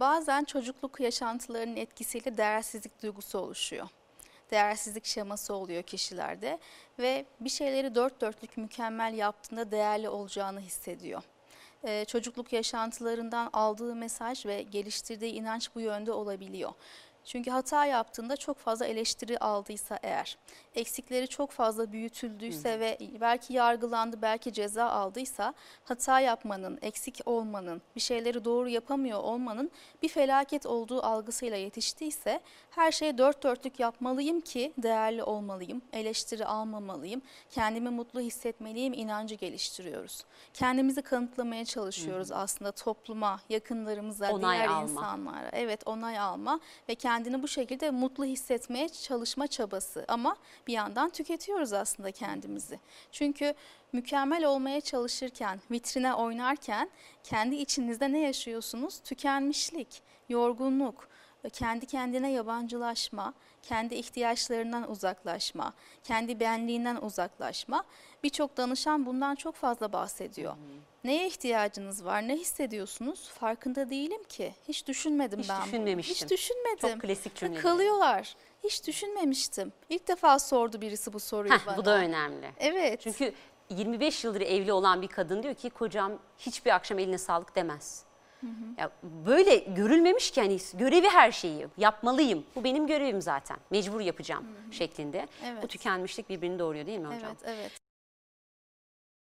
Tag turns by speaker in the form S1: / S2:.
S1: bazen çocukluk yaşantılarının etkisiyle değersizlik duygusu oluşuyor. Değersizlik şeması oluyor kişilerde ve bir şeyleri dört dörtlük mükemmel yaptığında değerli olacağını hissediyor. Ee, çocukluk yaşantılarından aldığı mesaj ve geliştirdiği inanç bu yönde olabiliyor. Çünkü hata yaptığında çok fazla eleştiri aldıysa eğer, eksikleri çok fazla büyütüldüyse ve belki yargılandı, belki ceza aldıysa hata yapmanın, eksik olmanın, bir şeyleri doğru yapamıyor olmanın bir felaket olduğu algısıyla yetiştiyse her şeyi dört dörtlük yapmalıyım ki değerli olmalıyım, eleştiri almamalıyım, kendimi mutlu hissetmeliyim inancı geliştiriyoruz. Kendimizi kanıtlamaya çalışıyoruz aslında topluma, yakınlarımıza,
S2: Onay
S1: diğer
S2: alma.
S1: insanlara. Evet onay alma ve kendini bu şekilde mutlu hissetmeye çalışma çabası ama bir yandan tüketiyoruz aslında kendimizi. Çünkü mükemmel olmaya çalışırken, vitrine oynarken kendi içinizde ne yaşıyorsunuz? Tükenmişlik, yorgunluk, kendi kendine yabancılaşma, kendi ihtiyaçlarından uzaklaşma, kendi benliğinden uzaklaşma. Birçok danışan bundan çok fazla bahsediyor. Neye ihtiyacınız var? Ne hissediyorsunuz? Farkında değilim ki. Hiç düşünmedim
S2: Hiç
S1: ben. bunu.
S2: düşünmemiştim.
S1: Hiç düşünmedim.
S2: Çok klasik cümle.
S1: Kalıyorlar. Hiç düşünmemiştim. İlk defa sordu birisi bu soruyu
S2: Heh,
S1: bana.
S2: bu da önemli.
S1: Evet.
S2: Çünkü 25 yıldır evli olan bir kadın diyor ki kocam hiçbir akşam eline sağlık demez. Ya böyle görülmemiş ki hani görevi her şeyi yapmalıyım. Bu benim görevim zaten. Mecbur yapacağım şeklinde.
S1: Evet.
S2: Bu tükenmişlik birbirini doğuruyor değil mi hocam?
S1: Evet, evet.